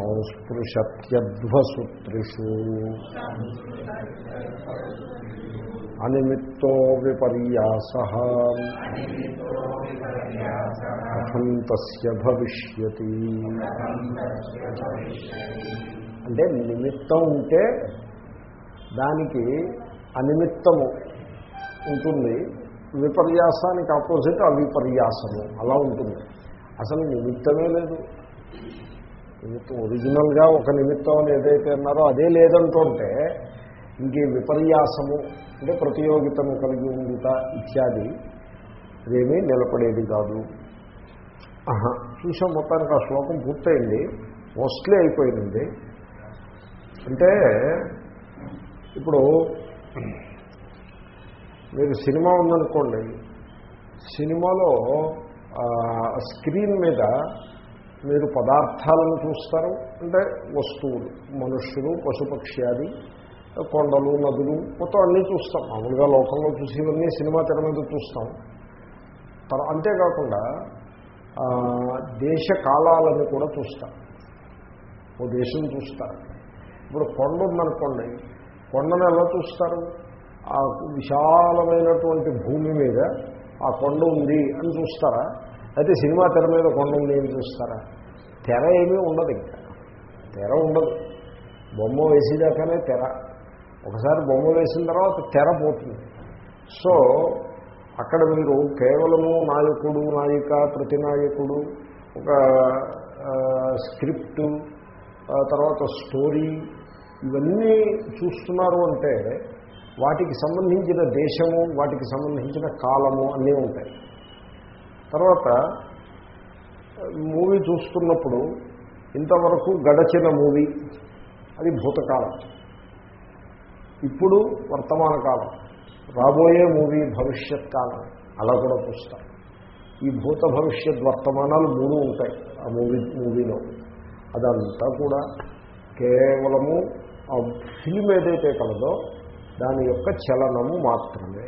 సంస్పృశత్యధ్వసూత్రిషు. అనిమిత్తో విపర్యాస. కథం తస్య భవిష్యతి. అంటే నిమిత్తం ఉంటే దానికి అనిమిత్తము ఉంటుంది. విపర్యాసానికి ఆపోజిట్ అవిపర్యాసము. అలా ఉంటుంది. అసలు నిమిత్తమే లేదు. నిమిత్తం ఒరిజినల్గా ఒక నిమిత్తం అని ఏదైతే అన్నారో అదే లేదంటుంటే ఇంకే విపర్యాసము అంటే ప్రతియోగితను కలిగి ఉందిట ఇత్యాది అదేమీ నిలబడేది కాదు. చూసాం మొత్తానికి ఆ శ్లోకం పూర్తయింది మోస్ట్లీ అయిపోయింది. అంటే ఇప్పుడు మీరు సినిమా ఉందనుకోండి సినిమాలో స్క్రీన్ మీద మీరు పదార్థాలను చూస్తారు. అంటే వస్తువులు మనుష్యులు పశుపక్ష్యాది కొండలు నదులు మొత్తం అన్నీ చూస్తాం. మామూలుగా లోకంలో చూసేవన్నీ సినిమా తెర మీద చూస్తాం. అంతేకాకుండా దేశ కాలాలను కూడా చూస్తాం ఓ దేశం చూస్తారు. ఇప్పుడు కొండ ఉందనుకోండి కొండను ఎలా చూస్తారు? ఆ విశాలమైనటువంటి భూమి మీద ఆ కొండ ఉంది అని చూస్తారా? అయితే సినిమా తెర మీద కొండ ఉంది చూస్తారా? తెర ఏమీ ఉండదు ఇంకా. తెర ఉండదు. బొమ్మ వేసేదాకానే తెర. ఒకసారి బొమ్మ వేసిన తర్వాత తెర పోతుంది. సో అక్కడ మీరు కేవలము నాయకుడు నాయిక ప్రతినాయకుడు ఒక స్క్రిప్టు తర్వాత స్టోరీ ఇవన్నీ చూస్తున్నారు అంటే వాటికి సంబంధించిన దేశము వాటికి సంబంధించిన కాలము అన్నీ ఉంటాయి. తర్వాత మూవీ చూస్తున్నప్పుడు ఇంతవరకు గడచిన మూవీ అది భూతకాలం. ఇప్పుడు వర్తమాన కాలం. రాబోయే మూవీ భవిష్యత్ కాలం. అలా కూడా చూస్తారు. ఈ భూత భవిష్యత్ వర్తమానాలు మూడు ఉంటాయి ఆ మూవీ మూవీలో. అదంతా కూడా కేవలము ఆ ఫిలిం ఏదైతే కలదో దాని యొక్క చలనము మాత్రమే.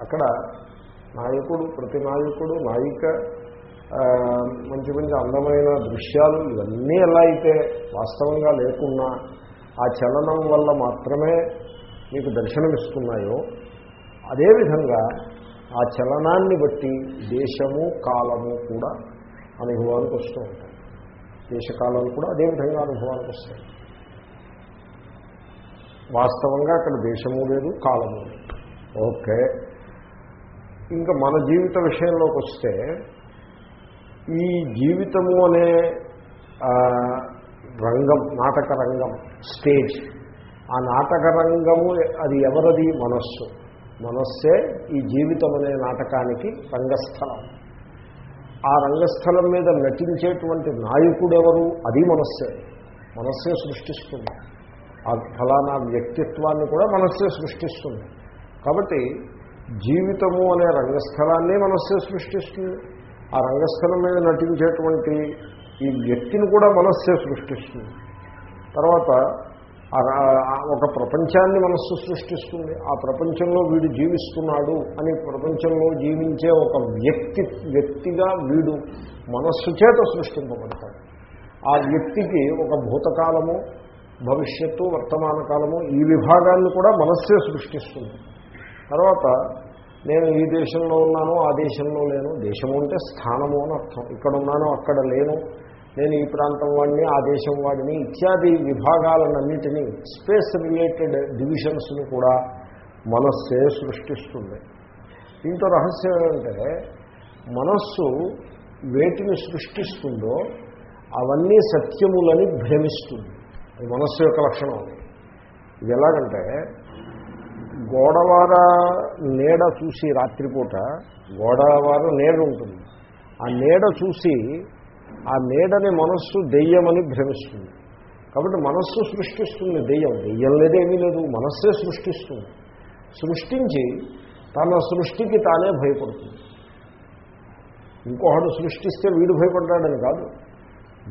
అక్కడ నాయకుడు ప్రతి నాయకుడు నాయిక మంచి మంచి అందమైన దృశ్యాలు ఇవన్నీ ఎలా అయితే వాస్తవంగా లేకున్నా ఆ చలనం వల్ల మాత్రమే మీకు దర్శనమిస్తున్నాయో అదేవిధంగా ఆ చలనాన్ని బట్టి దేశము కాలము కూడా అనుభవానికి వస్తూ ఉంటాయి. దేశకాలాలు కూడా అదేవిధంగా అనుభవానికి వస్తాయి. వాస్తవంగా అక్కడ దేశము లేదు కాలము లేదు. ఓకే. ఇంకా మన జీవిత విషయంలోకి వస్తే ఈ జీవితము అనే రంగం నాటక రంగం స్టేజ్ ఆ నాటక రంగము అది ఎవరది? మనస్సు. మనస్సే ఈ జీవితం అనే నాటకానికి రంగస్థలం. ఆ రంగస్థలం మీద నటించేటువంటి నాయకుడు ఎవరు అది మనస్సే. మనస్సే సృష్టిస్తుంది. ఆ ఫలానా వ్యక్తిత్వాన్ని కూడా మనస్సే సృష్టిస్తుంది. కాబట్టి జీవితము అనే రంగస్థలాన్ని మనస్సే సృష్టిస్తుంది. ఆ రంగస్థలం మీద నటించేటువంటి ఈ వ్యక్తిని కూడా మనస్సే సృష్టిస్తుంది. తర్వాత ఒక ప్రపంచాన్ని మనస్సు సృష్టిస్తుంది. ఆ ప్రపంచంలో వీడు జీవిస్తున్నాడు అని ప్రపంచంలో జీవించే ఒక వ్యక్తి వ్యక్తిగా వీడు మనస్సు చేత సృష్టింపబడతాడు. ఆ వ్యక్తికి ఒక భూతకాలము భవిష్యత్తు వర్తమాన కాలము ఈ విభాగాన్ని కూడా మనస్సే సృష్టిస్తుంది. తర్వాత నేను ఈ దేశంలో ఉన్నాను ఆ దేశంలో లేను. దేశము అంటే స్థానము అని అర్థం. ఇక్కడ ఉన్నాను అక్కడ లేను. నేను ఈ ప్రాంతం వాడిని ఆ దేశం వాడిని ఇత్యాది విభాగాలన్నింటినీ స్పేస్ రిలేటెడ్ డివిజన్స్ని కూడా మనస్సే సృష్టిస్తుంది. దీంతో రహస్యం ఏంటంటే మనస్సు వేటిని సృష్టిస్తుందో అవన్నీ సత్యములని భ్రమిస్తుంది. అది మనస్సు యొక్క లక్షణం. ఇది ఎలాగంటే గోడవార నీడ చూసి రాత్రిపూట గోడవార నీడ ఉంటుంది. ఆ నీడ చూసి ఆ నీడని మనస్సు దెయ్యమని భ్రమిస్తుంది. కాబట్టి మనస్సు సృష్టిస్తుంది దెయ్యం. దెయ్యం లేదేమీ లేదు. మనస్సే సృష్టిస్తుంది. సృష్టించి తన సృష్టికి తానే భయపడుతుంది. ఇంకొకడు సృష్టిస్తే వీడు భయపడ్డాడని కాదు.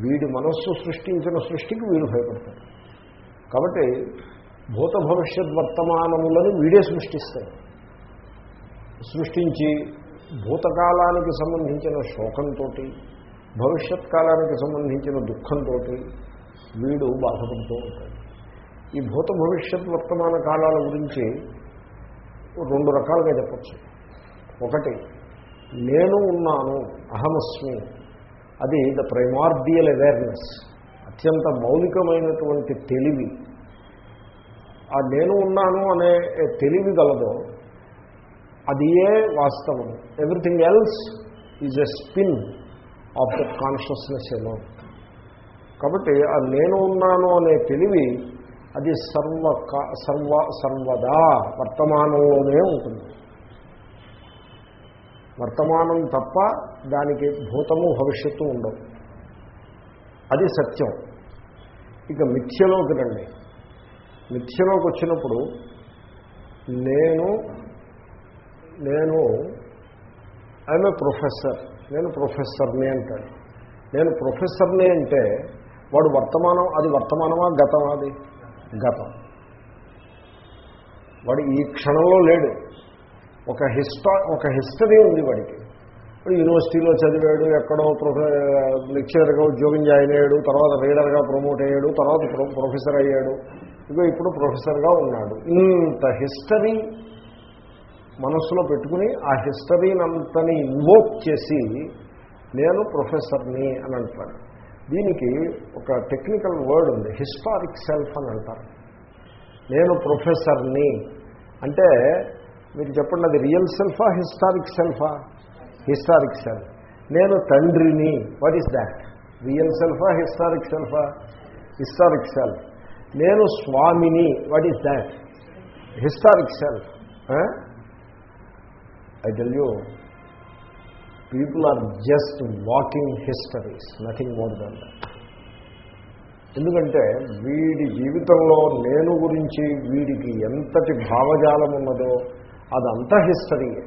వీడి మనస్సు సృష్టించిన సృష్టికి వీడు భయపడతాడు. కాబట్టి భూత భవిష్యత్ వర్తమానములను వీడే సృష్టిస్తాడు. సృష్టించి భూతకాలానికి సంబంధించిన శోకంతో భవిష్యత్ కాలానికి సంబంధించిన దుఃఖంతో వీడు బాధపడుతూ ఉంటాడు. ఈ భూత భవిష్యత్ వర్తమాన కాలాల గురించి రెండు రకాలుగా చెప్పచ్చు. ఒకటి నేను ఉన్నాను అహమస్మి. అది ద ప్రైమార్డియల్ అవేర్నెస్ అత్యంత మౌలికమైనటువంటి తెలివి. ఆ నేను ఉన్నాను అనే తెలివి గలదో అది ఏ వాస్తవం? Everything else is a spin of the consciousness ఏమో కాబట్టి ఆ నేను ఉన్నాను అనే తెలివి అది సర్వ సర్వ సర్వదా వర్తమానంలోనే ఉంటుంది. వర్తమానం తప్ప దానికి భూతము భవిష్యత్తు ఉండవు. అది సత్యం. ఇక మిథ్యలోకి రండి. మిథ్యలోకి వచ్చినప్పుడు నేను నేను ఐఎమ్ ఏ ప్రొఫెసర్ నేను ప్రొఫెసర్ని అంటాడు. నేను ప్రొఫెసర్ని అంటే వాడు వర్తమానం అది వర్తమానమా గతమా అది? గతం. వాడు ఈ క్షణంలో లేడు. ఒక హిస్టా ఒక హిస్టరీ ఉంది వాడికి. యూనివర్సిటీలో చదివాడు ఎక్కడో ప్రొఫె లెక్చరర్గా ఉద్యోగం జాయిన్ అయ్యాడు తర్వాత రీడర్గా ప్రమోట్ అయ్యాడు తర్వాత ప్రొఫెసర్ అయ్యాడు. ఇగో ఇప్పుడు ప్రొఫెసర్గా ఉన్నాడు. ఇంత హిస్టరీ మనస్సులో పెట్టుకుని ఆ హిస్టరీనంతని ఇన్వోక్ చేసి నేను ప్రొఫెసర్ని అని అంటాడు. దీనికి ఒక టెక్నికల్ వర్డ్ ఉంది హిస్టారిక్ సెల్ఫ్ అని అంటారు. నేను ప్రొఫెసర్ని అంటే మీరు చెప్పండి అది రియల్ సెల్ఫా హిస్టారిక్ సెల్ఫా హిస్టారిక్ సెల్ఫ్. నేను తండ్రిని వాట్ ఈస్ దాట్ రియల్ సెల్ఫా హిస్టారిక్ సెల్ఫా? Historic self. నేను స్వామిని what is that historic self. I tell you people are just walking histories nothing more than that ఎందుకంటే వీడి జీవితంలో నేను గురించి వీడికి ఎంతటి భావజాలం ఉన్నదో అదంతా హిస్టరీయే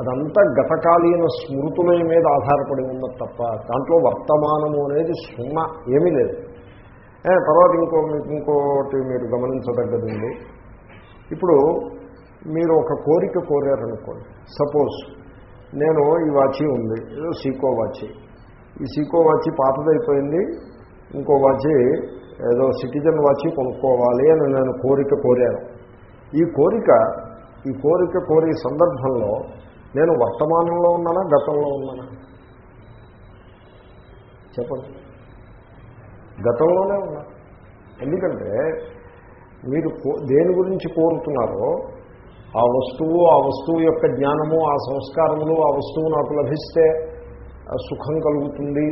అదంతా గతకాలీన స్మృతుల మీద ఆధారపడి ఉన్నది తప్ప దాంట్లో వర్తమానము అనేది సున్నా ఏమీ లేదు. తర్వాత ఇంకో మీకు ఇంకోటి మీరు గమనించదగ్గదండి. ఇప్పుడు మీరు ఒక కోరిక కోరారనుకోండి. సపోజ్ నేను ఈ వాచి ఉంది ఏదో సీకో వాచి. ఈ సీకో వాచి పాతదైపోయింది ఇంకో వాచి ఏదో సిటిజన్ వాచి కొనుక్కోవాలి అని నేను కోరిక కోరాను. ఈ కోరిక ఈ కోరిక కోరే సందర్భంలో నేను వర్తమానంలో ఉన్నానా గతంలో ఉన్నానా? చెప్పండి. గతంలోనే ఉన్నా. ఎందుకంటే మీరు దేని గురించి కోరుతున్నారో ఆ వస్తువు ఆ వస్తువు యొక్క జ్ఞానము ఆ సంస్కారములు ఆ వస్తువు నాకు లభిస్తే సుఖం కలుగుతుంది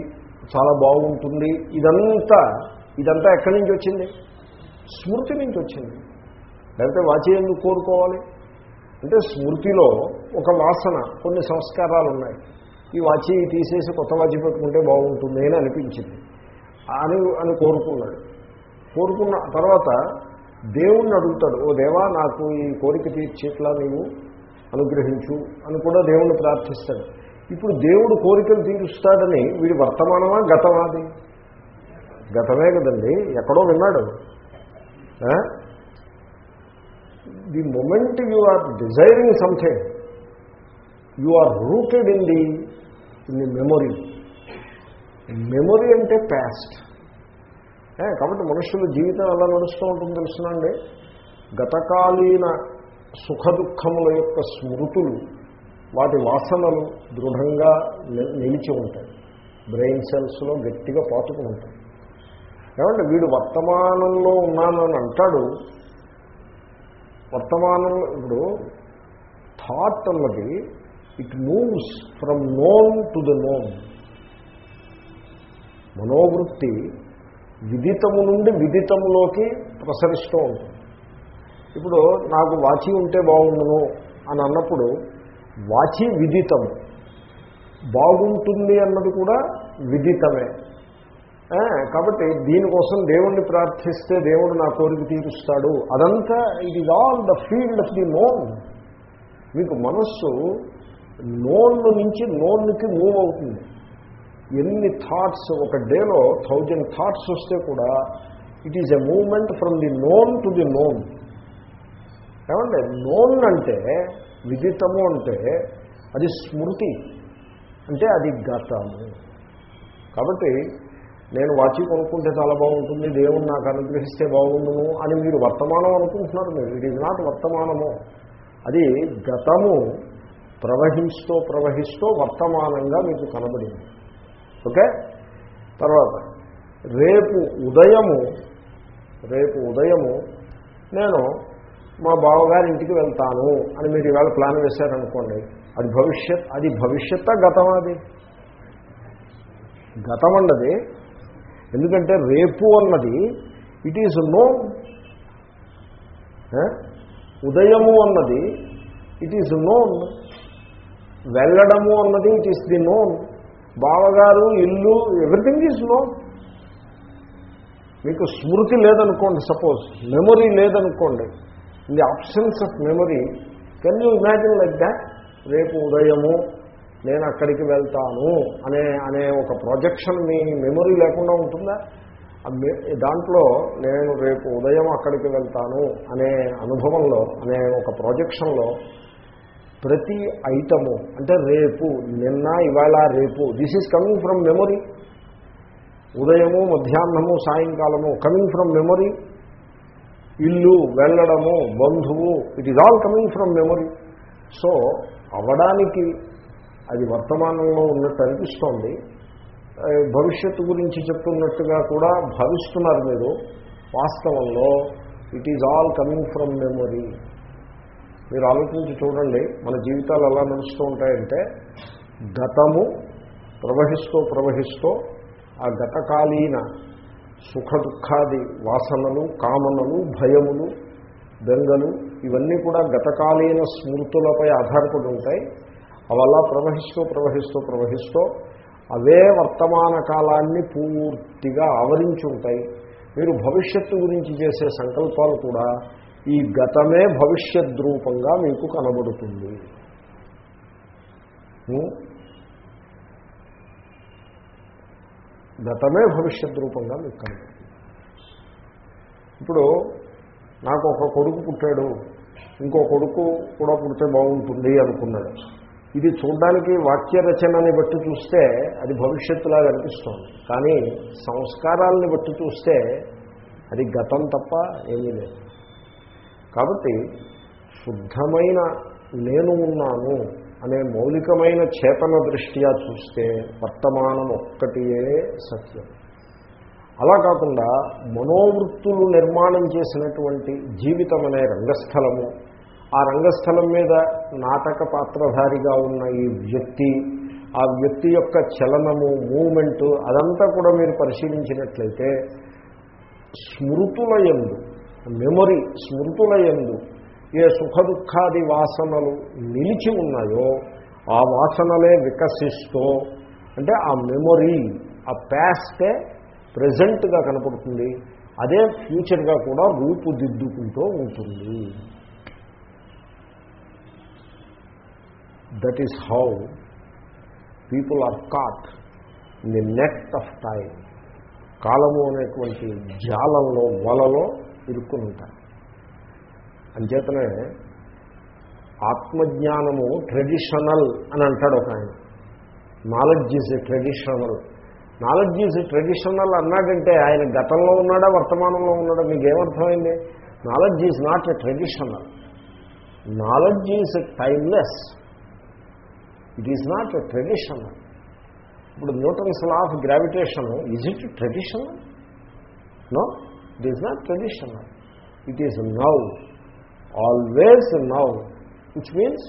చాలా బాగుంటుంది. ఇదంతా ఇదంతా ఎక్కడి నుంచి వచ్చింది? స్మృతి నుంచి వచ్చింది. లేకపోతే వాచి ఎందుకు కోరుకోవాలి? అంటే స్మృతిలో ఒక వాసన కొన్ని సంస్కారాలు ఉన్నాయి. ఈ వాచి తీసేసి కొత్త వాచి పెట్టుకుంటే బాగుంటుంది అని అనిపించింది. అని అని కోరుకున్నాడు. కోరుకున్న తర్వాత దేవుణ్ణి అడుగుతాడు ఓ దేవా నాకు ఈ కోరిక తీర్చేట్లా నీవు అనుగ్రహించు అని కూడా దేవుణ్ణి ప్రార్థిస్తాడు. ఇప్పుడు దేవుడు కోరికలు తీరుస్తాడని వీడి వర్తమానమా గతమాది గతమే కదండి. ఎక్కడో విన్నాడు. The moment you are desiring something you are rooted in the in the memory. Memory అంటే ప్యాస్ట్ కాబట్టి మనుషుల జీవితం ఎలా నడుస్తూ ఉంటుంది తెలుసునండి గతకాలీన సుఖ దుఃఖముల యొక్క స్మృతులు వాటి వాసనలు దృఢంగా నిలిచి ఉంటాయి. బ్రెయిన్ సెల్స్లో గట్టిగా పాతుకుని ఉంటాయి. ఏమంటే వీడు వర్తమానంలో ఉన్నానని అంటాడు వర్తమానంలో ఇప్పుడు థాట్ అన్నది it moves from known to the known మనోవృత్తి విదితము నుండి విదితములోకి ప్రసరిస్తూ ఉంటుంది. ఇప్పుడు నాకు వాచి ఉంటే బాగుండును అని అన్నప్పుడు వాచి విదితము. బాగుంటుంది అన్నది కూడా విదితమే. కాబట్టి దీనికోసం దేవుణ్ణి ప్రార్థిస్తే దేవుడు నా కోరిక తీరుస్తాడు. అదంతా it is all the field of the known మీకు మనస్సు నోన్ నుంచి నోన్కి మూవ్ అవుతుంది. ఎన్ని థాట్స్ ఒక డేలో థౌజండ్ థాట్స్ వస్తే కూడా it is a moment from the known to the known ఏమంటే నోన్ అంటే విదితము అంటే అది స్మృతి. అంటే అది గతము. కాబట్టి నేను వాచి కొనుక్కుంటే చాలా బాగుంటుంది దేవుడు నాకు అనుగ్రహిస్తే బాగుండును అని మీరు వర్తమానం అనుకుంటున్నారు. మీరు ఇట్ ఈజ్ నాట్ వర్తమానము. అది గతము ప్రవహిస్తూ ప్రవహిస్తూ వర్తమానంగా మీకు కనబడింది. ఓకే? తర్వాత రేపు ఉదయము రేపు ఉదయము నేను మా బావగారి ఇంటికి వెళ్తాను అని మీరు ఇవాళ ప్లాన్ వేశారనుకోండి అది భవిష్యత్ అది భవిష్యత్తా గతం అది? గతం అన్నది ఎందుకంటే రేపు అన్నది ఇట్ ఈజ్ నోన్ ఉదయము అన్నది ఇట్ ఈజ్ నోన్ వెళ్ళడము అన్నది ఇట్ ఈస్ ది నోన్ బావగారు ఇల్లు ఎవ్రీథింగ్ ఈజ్ నోన్ మీకు స్మృతి లేదనుకోండి సపోజ్ మెమొరీ లేదనుకోండి in the options of memory can you imagine like that రేపు ఉదయము నేను అక్కడికి వెళ్తాను అనే అనే ఒక ప్రొజెక్షన్ మీ మెమొరీ లేకుండా ఉంటుందా? దాంట్లో నేను రేపు ఉదయం అక్కడికి వెళ్తాను అనే అనుభవంలో అనే ఒక ప్రొజెక్షన్లో ప్రతి ఐటము అంటే రేపు నిన్న ఇవాళ రేపు this is coming from memory ఉదయము మధ్యాహ్నము సాయంకాలము కమింగ్ ఫ్రమ్ మెమొరీ ఇల్లు వెళ్ళడము బంధువు it is all coming from memory so అవడానికి అది వర్తమానంలో ఉన్నట్టు అనిపిస్తోంది. భవిష్యత్తు గురించి చెప్తున్నట్టుగా కూడా భావిస్తున్నారు మీరు. వాస్తవంలో it is all coming from memory మీరు ఆలోచించి చూడండి మన జీవితాలు ఎలా నడుస్తూ ఉంటాయంటే గతము ప్రవహిస్తూ ప్రవహిస్తూ ఆ గతకాలీన సుఖ దుఃఖాది వాసనలు కామనలు భయములు బెంగలు ఇవన్నీ కూడా గతకాలీన స్మృతులపై ఆధారపడి ఉంటాయి. అలా ప్రవహిస్తూ ప్రవహిస్తూ ప్రవహిస్తూ అవే వర్తమాన కాలాన్ని పూర్తిగా ఆవరించి ఉంటాయి. మీరు భవిష్యత్తు గురించి చేసే సంకల్పాలు కూడా ఈ గతమే భవిష్యత్ రూపంగా మీకు కనబడుతుంది. గతమే భవిష్యత్ రూపంగా మీకు కనబడుతుంది. ఇప్పుడు నాకు ఒక కొడుకు పుట్టాడు. ఇంకో కొడుకు కూడా పుడితే బాగుంటుంది అనుకున్నాడు. ఇది చూడడానికి వాక్య రచనని బట్టి చూస్తే అది భవిష్యత్తులాగా కనిపిస్తోంది కానీ సంస్కారాలని బట్టి చూస్తే అది గతం తప్ప ఏమీ లేదు. కాబట్టి శుద్ధమైన నేను ఉన్నాను అనే మౌలికమైన చేతన దృష్ట్యా చూస్తే వర్తమానం ఒక్కటియే సత్యం. అలా కాకుండా మనోవృత్తులు నిర్మాణం చేసినటువంటి జీవితం అనే రంగస్థలము ఆ రంగస్థలం మీద నాటక పాత్రధారిగా ఉన్న ఈ వ్యక్తి ఆ వ్యక్తి యొక్క చలనము మూమెంటు అదంతా కూడా మీరు పరిశీలించినట్లయితే స్మృతుల యందు మెమొరీ స్మృతుల యందు ఏ సుఖ దుఃఖాది వాసనలు నిలిచి ఉన్నాయో ఆ వాసనలే వికసిస్తూ అంటే ఆ మెమొరీ ఆ ప్యాస్టే ప్రజెంట్గా కనపడుతుంది. అదే ఫ్యూచర్గా కూడా రూపుదిద్దుకుంటూ ఉంటుంది. That is how people are caught in the net of time కాలము అనేటువంటి జాలంలో వలలో ఇరుక్కుని ఉంటారు అంచేతనే ఆత్మజ్ఞానము ట్రెడిషనల్ అని అంటాడు ఒక ఆయన. Knowledge is traditional knowledge is traditional అన్నాడంటే ఆయన గతంలో ఉన్నాడా వర్తమానంలో ఉన్నాడా మీకు ఏమర్థమైంది knowledge is not a traditional knowledge is timeless it is not a traditional ఇప్పుడు Newton's law of gravitation is it tradition no it is not tradition it is now always now which means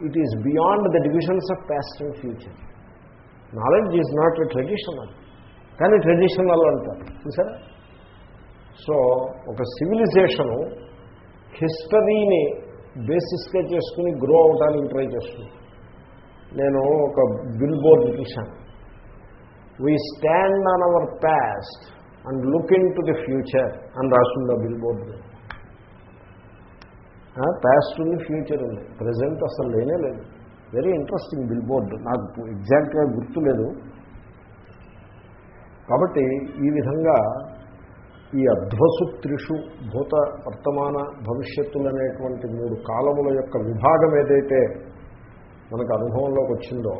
it is beyond the divisions of past and future knowledge is not a traditional కానీ traditional అంటారు చూసారా? So ఒక civilisation హిస్టరీని బేసిస్గా చేసుకుని grow అవడానికి try చేస్తుంది. నేను ఒక bill board చూశాను we stand on our past and look into the future అని రాసింది ఆ బిల్ బోర్డు ప్యాస్ట్ ఉంది ఫ్యూచర్ ఉంది. ప్రజెంట్ అసలు లేనే లేదు. వెరీ ఇంట్రెస్టింగ్ బిల్ బోర్డు నాకు ఎగ్జాక్ట్గా గుర్తులేదు. కాబట్టి ఈ విధంగా ఈ అధ్వసుత్రిషు భూత వర్తమాన భవిష్యత్తులనేటువంటి మూడు కాలముల యొక్క విభాగం ఏదైతే మనకు అనుభవంలోకి వచ్చిందో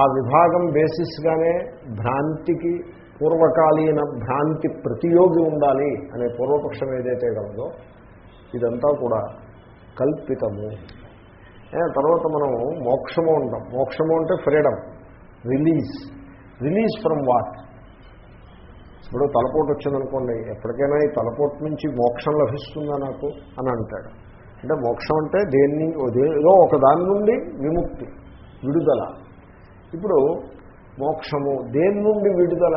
ఆ విభాగం బేసిస్గానే భ్రాంతికి పూర్వకాలీన భ్రాంతి ప్రతియోగి ఉండాలి అనే పూర్వపక్షం ఏదైతే కలదో ఇదంతా కూడా కల్పితము. తర్వాత మనం మోక్షము ఉంటాం మోక్షము అంటే freedom release. Release from what? ఇప్పుడు తలపోటు వచ్చిందనుకోండి ఎప్పటికైనా ఈ తలపోటు నుంచి మోక్షం లభిస్తుందా నాకు? అని అంటాడు. అంటే మోక్షం అంటే దేన్ని ఏదో ఒక దాని నుండి విముక్తి విడుదల. ఇప్పుడు మోక్షము దేని నుండి విడుదల?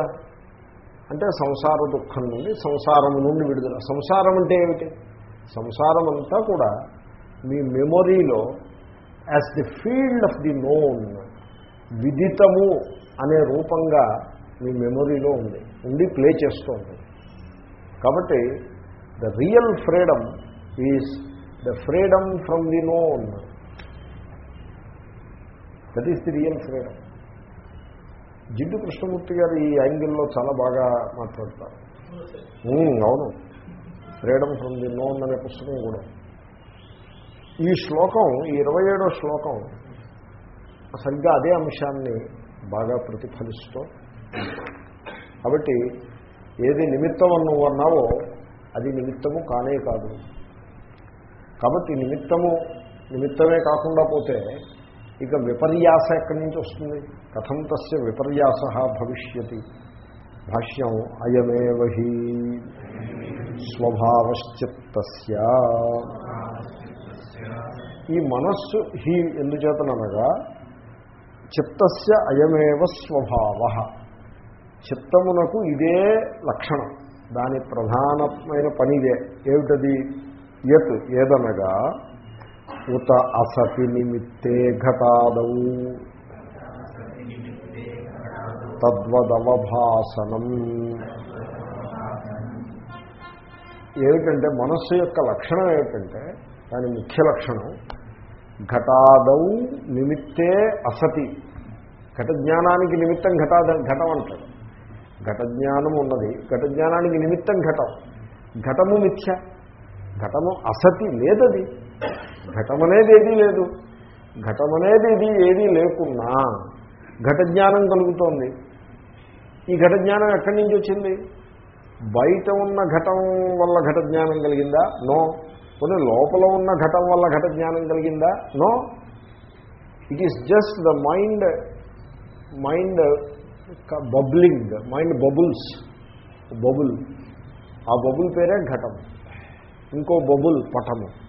అంటే సంసార దుఃఖం నుండి సంసారం నుండి విడుదల. సంసారం అంటే ఏమిటి? సంసారం అంతా కూడా మీ మెమొరీలో as the field of the known విదితము అనే రూపంగా మీ మెమొరీలో ఉంది ఉండి ప్లే చేస్తూ ఉంది కాబట్టి the real freedom is the freedom from the known that is the real freedom Jiddu Krishnamurti garu ఈ యాంగిల్లో చాలా బాగా మాట్లాడతారు. అవును. ఫ్రీడమ్ ఫ్రమ్ ది నోన్ అనే పుస్తకం కూడా. ఈ శ్లోకం ఈ ఇరవై ఏడో శ్లోకం సరిగ్గా అదే అంశాన్ని బాగా ప్రతిఫలిస్తూ కాబట్టి ఏది నిమిత్తం నువ్వు అన్నావో అది నిమిత్తము కానే కాదు. కాబట్టి నిమిత్తము నిమిత్తమే కాకుండా పోతే ఇక విపర్యాస ఎక్కడి నుంచి వస్తుంది? కథం తస్య విపర్యాస భవిష్యతి. భాష్యం అయమే అయమేవహి స్వభావశ్చిత్త ఈ మనస్సు హీ ఎందుచేతనగా చిత్తస్య అయమేవ స్వభావ. చిత్తమునకు ఇదే లక్షణం. దాని ప్రధానమైన పని ఇదే ఏమిటది? యత్ ఏదనగా ఉత అసతి నిమిత్తే ఘటాదౌ. తద్వదవభాసనం. ఏమిటంటే మనస్సు యొక్క లక్షణం ఏమిటంటే దాని ముఖ్య లక్షణం ఘటాదౌ నిమిత్తే అసతి. ఘట జ్ఞానానికి నిమిత్తం ఘటాద ఘటం అంటాడు ఘటజ్ఞానం ఉన్నది. ఘటజ్ఞానానికి నిమిత్తం ఘటం. ఘటము మిథ్య. ఘటము అసతి లేదది. ఘటమనేది ఏదీ లేదు. ఘటమనేది ఇది ఏదీ లేకున్నా ఘటజ్ఞానం కలుగుతోంది. ఈ ఘటజ్ఞానం ఎక్కడి నుంచి వచ్చింది? బయట ఉన్న ఘటం వల్ల ఘట జ్ఞానం కలిగిందా? నో. కొన్ని లోపల ఉన్న ఘటం వల్ల ఘట జ్ఞానం కలిగిందా? No. It is just the mind mind bubbling mind bubbles bubble ఆ బబుల్ పేరే ఘటం. ఇంకో బబుల్ పటము.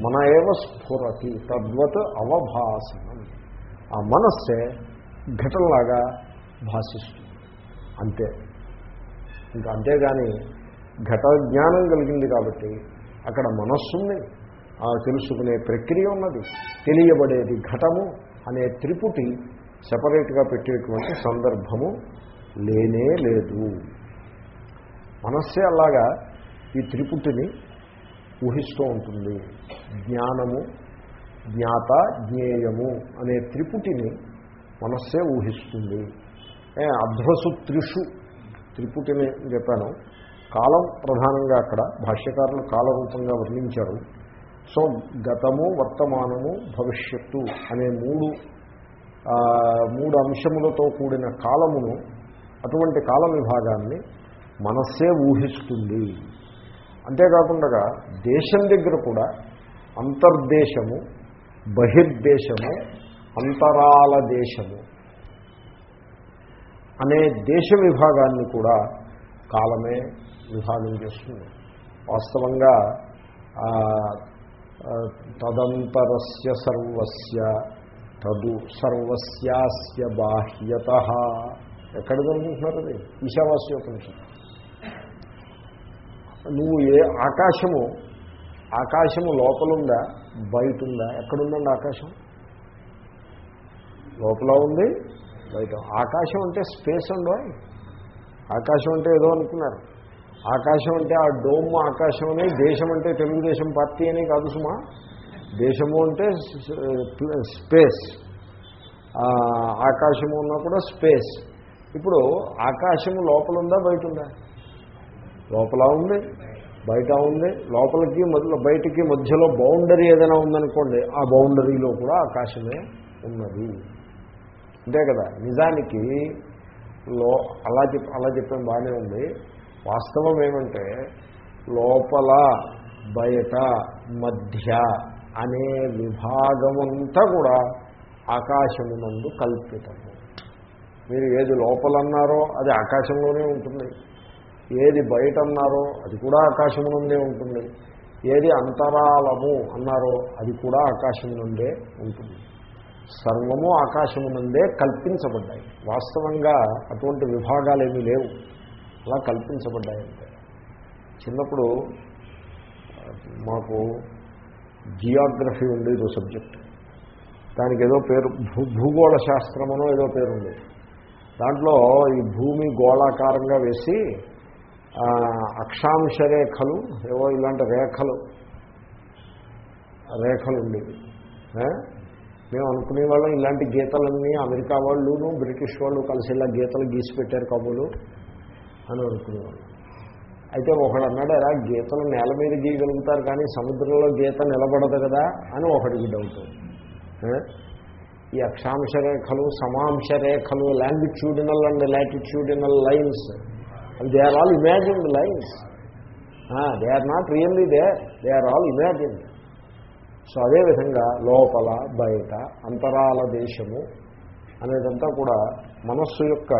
మన ఏవ స్ఫురతి తద్వత్ అవభాసనం. ఆ మనస్సే ఘటంలాగా భాషిస్తుంది. అంతే. ఇంకా అంతేగాని ఘట జ్ఞానం కలిగింది కాబట్టి అక్కడ మనస్సుంది. ఆ తెలుసుకునే ప్రక్రియ ఉన్నది. తెలియబడేది ఘటము అనే త్రిపుటి సపరేట్గా పెట్టేటువంటి సందర్భము లేనే లేదు. మనస్సే అలాగా ఈ త్రిపుటిని ఊహిస్తూ ఉంటుంది. జ్ఞానము జ్ఞాత జ్ఞేయము అనే త్రిపుటిని మనస్సే ఊహిస్తుంది. అధ్వసు త్రిషు త్రిపుటిని చెప్పాను. కాలం ప్రధానంగా అక్కడ భాష్యకారులు కాలరూపంగా వర్ణించారు. సో గతము వర్తమానము భవిష్యత్తు అనే మూడు మూడు అంశములతో కూడిన కాలమును అటువంటి కాల విభాగాన్ని మనస్సే ఊహిస్తుంది. అంతేకాకుండా దేశం దగ్గర కూడా అంతర్దేశము బహిర్దేశము అంతరాల దేశము అనే దేశ విభాగాన్ని కూడా కాలమే విభాగం చేస్తుంది. వాస్తవంగా తదంతరస్య సర్వస్య తదు సర్వస్యాస్య బాహ్యత. ఎక్కడ కనుకుంటున్నారు అది? ఈశావాస్యోపనిషత్తు. నువ్వు ఏ ఆకాశము ఆకాశము లోపలుందా? బయట ఉందా ఎక్కడుందండి ఆకాశం? లోపల ఉంది బయట. ఆకాశం అంటే స్పేస్ ఉండో ఆకాశం అంటే ఏదో అనుకున్నారు. ఆకాశం అంటే ఆ డోమ్ ఆకాశం అని దేశం అంటే తెలుగుదేశం పార్టీ అని కాదు సుమా. దేశము అంటే స్పేస్. ఆకాశము ఉన్నా కూడా స్పేస్. ఇప్పుడు ఆకాశము లోపల ఉందా బయట ఉందా లోపల ఉంది. బయట ఉంది. లోపలికి మధ్య బయటికి మధ్యలో బౌండరీ ఏదైనా ఉందనుకోండి ఆ బౌండరీలో కూడా ఆకాశమే ఉన్నది. అంతే కదా? నిజానికి లో అలా చెప్ అలా చెప్పాం బాగానే ఉంది. వాస్తవం ఏమంటే లోపల బయట మధ్య అనే విభాగమంతా కూడా ఆకాశమునందు కల్పితము. మీరు ఏది లోపలన్నారో అది ఆకాశంలోనే ఉంటుంది. ఏది బయట అన్నారో అది కూడా ఆకాశమునందే ఉంటుంది. ఏది అంతరాలము అన్నారో అది కూడా ఆకాశము నుండే ఉంటుంది. సర్వము ఆకాశము నుండే కల్పించబడ్డాయి. వాస్తవంగా అటువంటి విభాగాలు ఏమీ లేవు. అలా కల్పించబడ్డాయి అంటే చిన్నప్పుడు మాకు జియోగ్రఫీ ఉండేది సబ్జెక్ట్. దానికి ఏదో పేరు భూ భూగోళ శాస్త్రమనో ఏదో పేరు ఉంది దాంట్లో ఈ భూమి గోళాకారంగా వేసి అక్షాంశ రేఖలు ఏవో ఇలాంటి రేఖలు రేఖలు ఉండేవి మేము అనుకునే వాళ్ళం ఇలాంటి గీతలన్నీ అమెరికా వాళ్ళును బ్రిటిష్ వాళ్ళు కలిసి ఇలా గీతలు గీసి పెట్టారు కబులు అని అనుకునేవాళ్ళం. అయితే ఒకడు అన్నాడు అలా గీతలు నేల మీద గీయగలుగుతారు కానీ సముద్రంలో గీత నిలబడదు కదా అని ఒకడికి డౌట్ ఈ అక్షాంశ రేఖలు సమాంశ రేఖలు longitudinal and latitudinal lines they are all imagined lines. They are not really they they are all imagined. So అదేవిధంగా లోపల బయట అంతరాల దేశము అనేదంతా కూడా మనస్సు యొక్క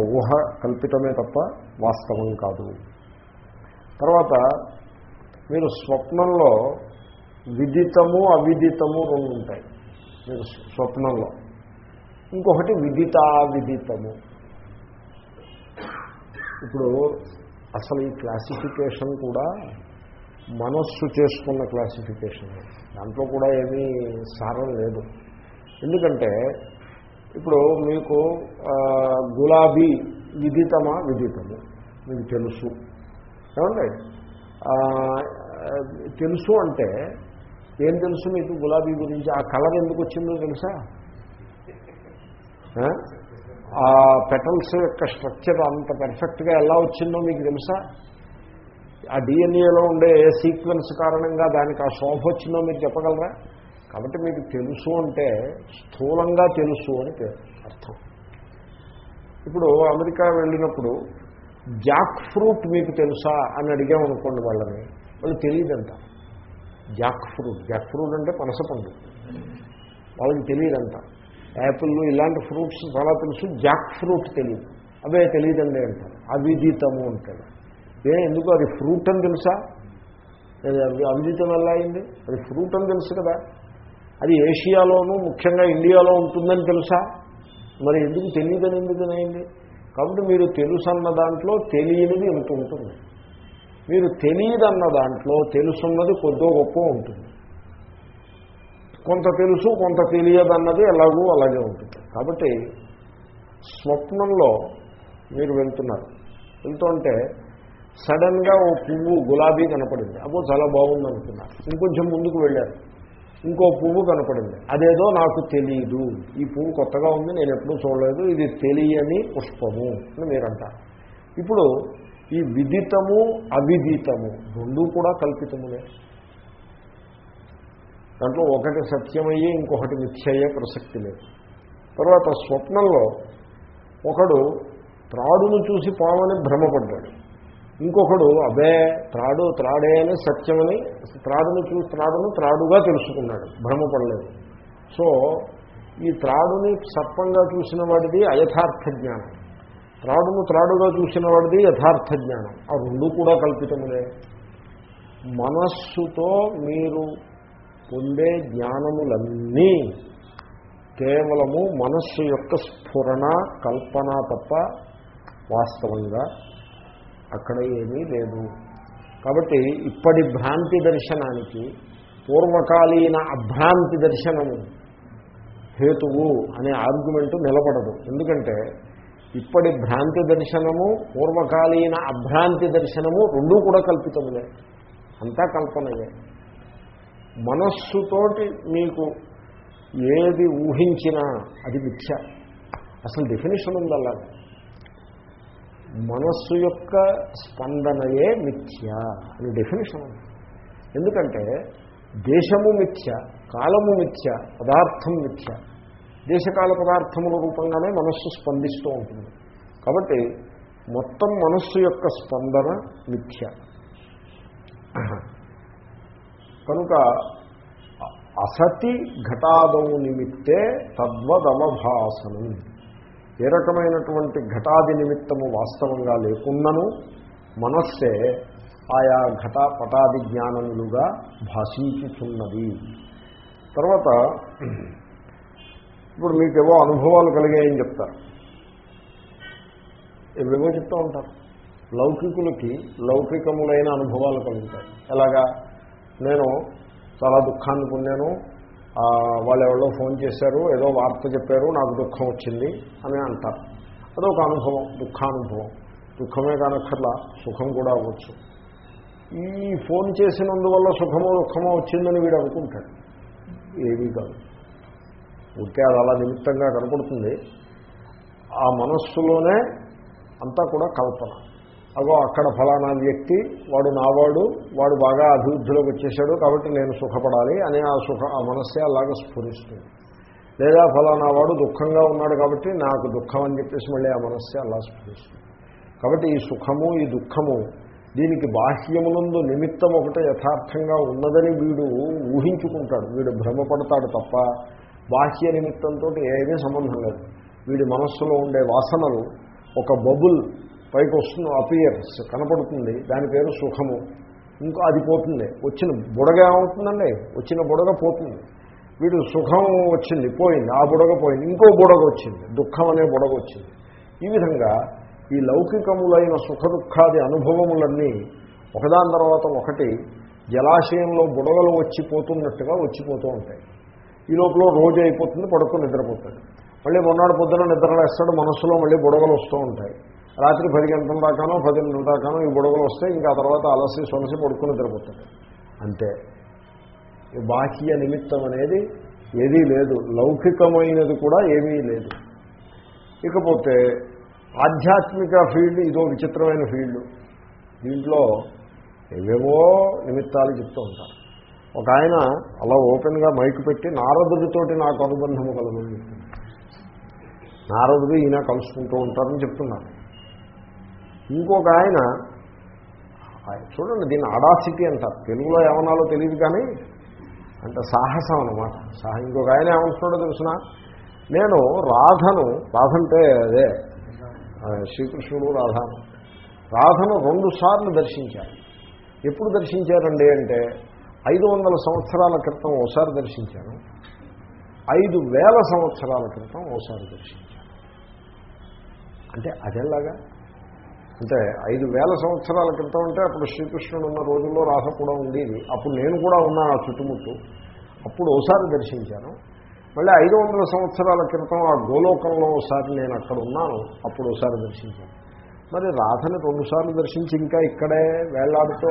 ఊహ కల్పితమే తప్ప వాస్తవం కాదు. తర్వాత మీరు స్వప్నంలో విదితము అవిదితము రెండు ఉంటాయి. మీరు స్వప్నంలో. ఇంకొకటి విదితావిదితము. ఇప్పుడు అసలు ఈ క్లాసిఫికేషన్ కూడా మనస్సు చేసుకున్న క్లాసిఫికేషన్. దాంట్లో కూడా ఏమీ సారం లేదు. ఎందుకంటే ఇప్పుడు మీకు గులాబీ విదితమా విదితము? మీకు తెలుసు. ఏమండి? తెలుసు అంటే ఏం తెలుసు మీకు గులాబీ గురించి? ఆ కలర్ ఎందుకు వచ్చిందో తెలుసా? ఆ? పెటల్స్ యొక్క స్ట్రక్చర్ అంత పెర్ఫెక్ట్గా ఎలా వచ్చిందో మీకు తెలుసా? ఆ డిఎన్ఏలో ఉండే ఏ సీక్వెన్స్ కారణంగా దానికి ఆ శోభ వచ్చిందో మీరు చెప్పగలరా? కాబట్టి మీకు తెలుసు అంటే స్థూలంగా తెలుసు అని పేరు అర్థం. ఇప్పుడు అమెరికా వెళ్ళినప్పుడు జాక్ ఫ్రూట్ మీకు తెలుసా అని అడిగామనుకోండి వాళ్ళని. వాళ్ళు తెలియదంట. జాక్ ఫ్రూట్ జాక్ ఫ్రూట్ అంటే పనసపండు. వాళ్ళకి తెలియదంట. యాపిల్ ఇలాంటి ఫ్రూట్స్ చాలా తెలుసు జాక్ ఫ్రూట్ తెలియదు. అవే తెలియదండి అంటారు. అవిదితము అంటాడు ఏ ఎందుకు? అది ఫ్రూట్ అని తెలుసా? అవిదితం ఎలా అయింది? అది ఫ్రూట్ అని తెలుసు కదా. అది ఏషియాలోనూ ముఖ్యంగా ఇండియాలో ఉంటుందని తెలుసా? మరి ఎందుకు తెలియదని ఎందుకు అయింది కాబట్టి మీరు తెలుసన్న దాంట్లో తెలియనిది ఎంత ఉంటుంది. మీరు తెలియదన్న దాంట్లో తెలుసున్నది కొద్దో గొప్ప ఉంటుంది. కొంత తెలుసు కొంత తెలియదన్నది ఎలాగూ అలాగే ఉంటుంది. కాబట్టి స్వప్నంలో మీరు వెళ్తున్నారు. వెళ్తుంటే సడన్గా ఓ పువ్వు గులాబీ కనపడింది. అప్పుడు చాలా బాగుంది అనుకున్నారు ఇంకొంచెం ముందుకు వెళ్ళారు. ఇంకో పువ్వు కనపడింది. అదేదో నాకు తెలియదు ఈ పువ్వు కొత్తగా ఉంది నేను ఎప్పుడూ చూడలేదు. ఇది తెలియని పుష్పము అని మీరంటారు ఇప్పుడు ఈ విదితము అవిదితము రెండూ కూడా కల్పితములే. దాంట్లో ఒకటి సత్యమయ్యే ఇంకొకటి మిథ్యయ్యే ప్రసక్తి లేదు. తర్వాత స్వప్నంలో ఒకడు త్రాడును చూసి పామని భ్రమపడ్డాడు. ఇంకొకడు అబే త్రాడు త్రాడే అని సత్యమని త్రాడును చూసి త్రాడును త్రాడుగా తెలుసుకున్నాడు. భ్రమపడలేదు సో ఈ త్రాడుని సర్పంగా చూసిన వాడిది అయథార్థ జ్ఞానం. త్రాడును త్రాడుగా చూసిన వాడిది యథార్థ జ్ఞానం. ఆ రెండు కూడా కల్పితములే. మనస్సుతో మీరు పొందే జ్ఞానములన్నీ కేవలము మనస్సు యొక్క స్ఫురణ కల్పన తప్ప వాస్తవంగా అక్కడ ఏమీ లేదు. కాబట్టి ఇప్పటి భ్రాంతి దర్శనానికి పూర్వకాలీన అభ్రాంతి దర్శనము హేతువు అనే ఆర్గ్యుమెంటు నిలబడదు. ఎందుకంటే ఇప్పటి భ్రాంతి దర్శనము పూర్వకాలీన అభ్రాంతి దర్శనము రెండూ కూడా కల్పితములే. అంతా కల్పనయే. మనస్సుతోటి మీకు ఏది ఊహించినా అది మిథ్య. అసలు డెఫినేషన్ ఉంది అలాగే మనస్సు యొక్క స్పందనయే మిథ్య అని డెఫినేషన్ ఎందుకంటే దేశము మిథ్య కాలము మిథ్య పదార్థం మిథ్య. దేశకాల పదార్థముల రూపంగానే మనస్సు స్పందిస్తూ ఉంటుంది. కాబట్టి మొత్తం మనస్సు యొక్క స్పందన మిథ్య. కనుక అసతి ఘటాదౌ నిమిత్తే తద్వదవభాసనం ఏ రకమైనటువంటి ఘటాది నిమిత్తము వాస్తవంగా లేకున్నను మనస్సే ఆయా ఘట పటాది జ్ఞానములుగా భాషించుతున్నది తర్వాత ఇప్పుడు మీకేవో అనుభవాలు కలిగాయని చెప్తారు. ఏవేవో చెప్తూ ఉంటారు. లౌకికులకి లౌకికములైన అనుభవాలు కలుగుతాయి. ఎలాగా? నేను చాలా దుఃఖాన్ని పొందాను వాళ్ళు ఎవరో ఫోన్ చేశారు ఏదో వార్త చెప్పారు నాకు దుఃఖం వచ్చింది అని అంటారు. అదొక అనుభవం దుఃఖానుభవం. దుఃఖమే కానక్కర్లా సుఖం కూడా అవ్వచ్చు. ఈ ఫోన్ చేసినందువల్ల సుఖమో దుఃఖమో వచ్చిందని వీడు అనుకుంటాడు. ఏమీ కాదు. ఉంటే అది అలా నిమిత్తంగా కనపడుతుంది. ఆ మనస్సులోనే అంతా కూడా కల్పన. అగో అక్కడ ఫలానా వ్యక్తి వాడు నావాడు వాడు బాగా అభివృద్ధిలోకి వచ్చేసాడు కాబట్టి నేను సుఖపడాలి అని ఆ సుఖ ఆ మనస్సే అలాగా స్ఫురిస్తుంది. లేదా ఫలానా వాడు దుఃఖంగా ఉన్నాడు కాబట్టి నాకు దుఃఖం అని చెప్పేసి మళ్ళీ ఆ మనస్సే అలా స్ఫురిస్తుంది. కాబట్టి ఈ సుఖము ఈ దుఃఖము దీనికి బాహ్యమునందు నిమిత్తం ఒకటే యథార్థంగా ఉన్నదని వీడు ఊహించుకుంటాడు. వీడు భ్రమపడతాడు తప్ప బాహ్య నిమిత్తంతో ఏమీ సంబంధం లేదు. వీడి మనస్సులో ఉండే వాసనలు ఒక బబుల్ పైకి వస్తుంది అపియర్స్ కనపడుతుంది దాని పేరు సుఖము. ఇంకా అది పోతుంది. వచ్చిన బుడగ ఏమవుతుందండి? వచ్చిన బుడగ పోతుంది. వీడు సుఖం వచ్చింది పోయింది ఆ బుడగ పోయింది ఇంకో బుడగ వచ్చింది దుఃఖం అనే బుడగ వచ్చింది. ఈ విధంగా ఈ లౌకికములైన సుఖ దుఃఖాది అనుభవములన్నీ ఒకదాని తర్వాత ఒకటి జలాశయంలో బుడగలు వచ్చిపోతున్నట్టుగా వచ్చిపోతూ ఉంటాయి. ఈ లోపల రోజు అయిపోతుంది పడుకుని నిద్రపోతాడు. మళ్ళీ మొన్నటి పొద్దున నిద్రలేస్తాడు మనస్సులో మళ్ళీ బుడగలు వస్తూ ఉంటాయి. రాత్రి పది గంటల దాకానో పది గంటల దాకానో ఈ బుడగలు వస్తే ఇంకా తర్వాత అలసి సొలసి పడుకుని తిరుగుతుంది అంతే. బాహ్య నిమిత్తం అనేది ఏదీ లేదు. లౌకికమైనది కూడా ఏమీ లేదు. ఇకపోతే ఆధ్యాత్మిక ఫీల్డ్ ఇదో విచిత్రమైన ఫీల్డ్. దీంట్లో ఏవేవో నిమిత్తాలు చెప్తూ ఉంటారు. ఒక ఆయన అలా ఓపెన్గా మైక్ పెట్టి నారదుడితోటి నాకు అనుబంధము కలదని చెప్తున్నారు నారదుడు ఈయన కలుసుకుంటూ ఉంటారని చెప్తున్నారు. ఇంకొక ఆయన చూడండి దీన్ని ఆడాసిటీ అంటారు తెలుగులో ఏమన్నాలో తెలియదు కానీ అంటే సాహసం అనమాట సాహ ఇంకొక ఆయన ఏమంటున్నాడో తెలిసిన? నేను రాధను రాధ అంటే అదే శ్రీకృష్ణుడు రాధను రాధను రెండు సార్లు దర్శించారు. ఎప్పుడు దర్శించారండి అంటే ఐదు వందల సంవత్సరాల క్రితం ఓసారి దర్శించాను. ఐదు వేల సంవత్సరాల క్రితం ఓసారి దర్శించాను. అంటే అదేలాగా? అంటే ఐదు వేల సంవత్సరాల క్రితం అంటే అప్పుడు శ్రీకృష్ణుడు ఉన్న రోజుల్లో రాధ కూడా ఉండేది. అప్పుడు నేను కూడా ఉన్నాను ఆ చుట్టుముట్టు. అప్పుడు ఓసారి దర్శించాను. మళ్ళీ ఐదు వందల సంవత్సరాల క్రితం ఆ గోలోకంలో ఒకసారి నేను అక్కడ ఉన్నాను. అప్పుడు ఒకసారి దర్శించాను. మరి రాధని రెండుసార్లు దర్శించి ఇంకా ఇక్కడే వేళ్ళాడుతూ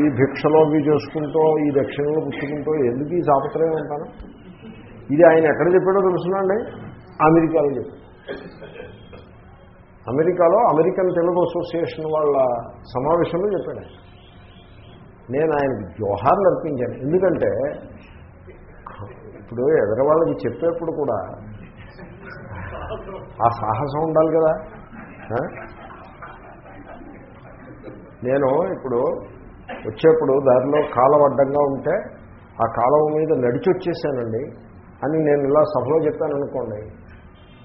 ఈ భిక్షలో అవి చేసుకుంటూ ఈ దక్షిణలో పుచ్చుకుంటూ ఎందుకు ఈ సాపత్రయం ఉంటాను ఇది ఆయన ఎక్కడ చెప్పాడో తెలుసునండి? అమెరికాలో చెప్పాడు. అమెరికాలో అమెరికన్ తెలుగు అసోసియేషన్ వాళ్ళ సమావేశంలో చెప్పాడు. నేను ఆయనకి జోహార్లు అర్పించాను. ఎందుకంటే ఇప్పుడు ఎదరవాళ్ళకి చెప్పేప్పుడు కూడా ఆ సాహసం ఉండాలి కదా? నేను ఇప్పుడు వచ్చేప్పుడు దారిలో కాలం అడ్డంగా ఉంటే ఆ కాలం మీద నడిచి వచ్చేసానండి అని నేను ఇలా సభలో చెప్పాను అనుకోండి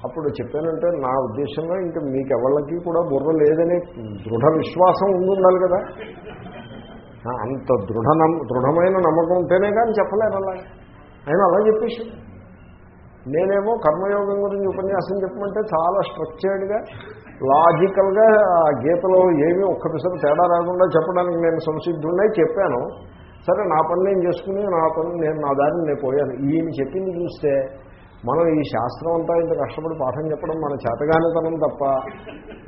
అప్పుడు చెప్పానంటే నా ఉద్దేశంలో ఇంకా మీకు ఎవళ్ళకి కూడా బుర్ర లేదని దృఢ విశ్వాసం ఉండాలి కదా అంత దృఢ నమ్ దృఢమైన నమ్మకం ఉంటేనే కానీ చెప్పలేరు అలా. ఆయన అలా చెప్పేసి నేనేమో కర్మయోగం గురించి ఉపన్యాసం చెప్పమంటే చాలా స్ట్రక్చర్డ్గా లాజికల్గా ఆ గీతలో ఏమీ ఒక్క పిసరు తేడా రాకుండా చెప్పడానికి నేను సంసిద్ధున్నాయి చెప్పాను. సరే నా పని నేను చేసుకుని నా పని నేను నా దారిని నేను పోయాను. ఈయన చెప్పింది చూస్తే మనం ఈ శాస్త్రం అంతా ఇంత కష్టపడి పాఠం చెప్పడం మన చేతగానితనం తప్ప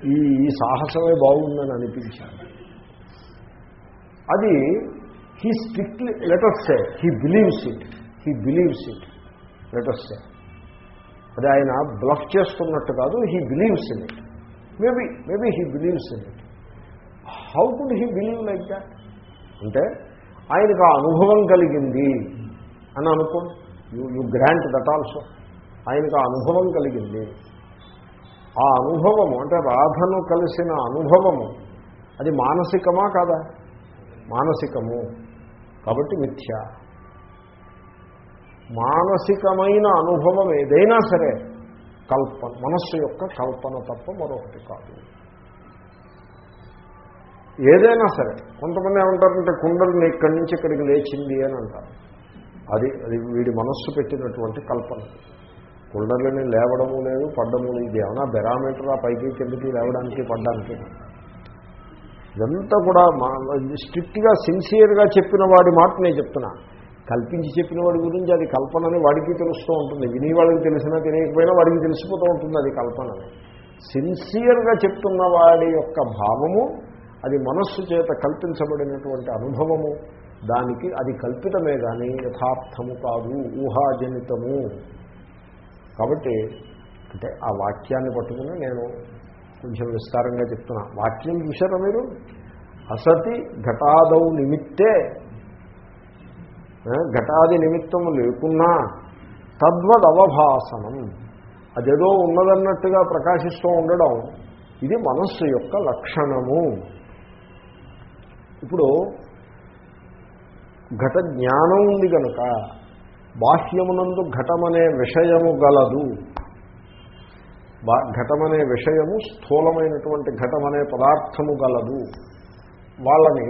ఈ ఈ సాహసమే బాగుందని అనిపించాను అది he strictly letters say he believes it he believes it letters say అది ఆయన బ్లఫ్ చేస్తున్నట్టు కాదు he believes in it maybe maybe he believes in it how could he believe like that అంటే ఆయనకు ఆ అనుభవం కలిగింది అని అనుకోండి you you grant that also ఆయనకు ఆ అనుభవం కలిగింది. ఆ అనుభవము అంటే రాధను కలిసిన అనుభవము అది మానసికమా కాదా? మానసికము. కాబట్టి మిథ్య. మానసికమైన అనుభవం ఏదైనా సరే కల్పన మనస్సు యొక్క కల్పన తప్ప మరొకటి కాదు. ఏదైనా సరే కొంతమంది ఏమంటారంటే కుండలిని ఇక్కడి నుంచి ఇక్కడికి లేచింది అని అంటారు. అది అది వీడి మనస్సు పెట్టినటువంటి కల్పన. కుండలని లేవడము లేదు పడ్డము లేదు. ఏమన్నా బెరామీటర్ ఆ పైకి కిందకి లేవడానికి పడ్డానికి? ఇదంతా కూడా స్ట్రిక్ట్గా సిన్సియర్గా చెప్పిన వాడి మాట నేను చెప్తున్నా. కల్పించి చెప్పిన వాడి గురించి అది కల్పనని వాడికి తెలుస్తూ ఉంటుంది. విని వాడికి తెలిసినా తెలియకపోయినా వాడికి తెలిసిపోతూ ఉంటుంది అది కల్పనని. సిన్సియర్గా చెప్తున్న వాడి యొక్క భావము అది మనస్సు చేత కల్పించబడినటువంటి అనుభవము. దానికి అది కల్పితమే కానీ యథార్థము కాదు ఊహాజనితము. కాబట్టి అంటే ఆ వాక్యాన్ని పట్టుకుని నేను కొంచెం విస్తారంగా చెప్తున్నా. వాక్యం చూసారా మీరు? అసతి ఘటాదౌ నిమిత్తే ఘటాది నిమిత్తం లేకున్నా తద్వదవభాసనం. అదేదో ఉన్నదన్నట్టుగా ప్రకాశిస్తూ ఉండడం ఇది మనస్సు యొక్క లక్షణము. ఇప్పుడు ఘట జ్ఞానం ఉంది కనుక బాహ్యమునందు ఘటమనే విషయము గలదు. ఘటమనే విషయము స్థూలమైనటువంటి ఘటమనే పదార్థము గలదు. వాళ్ళని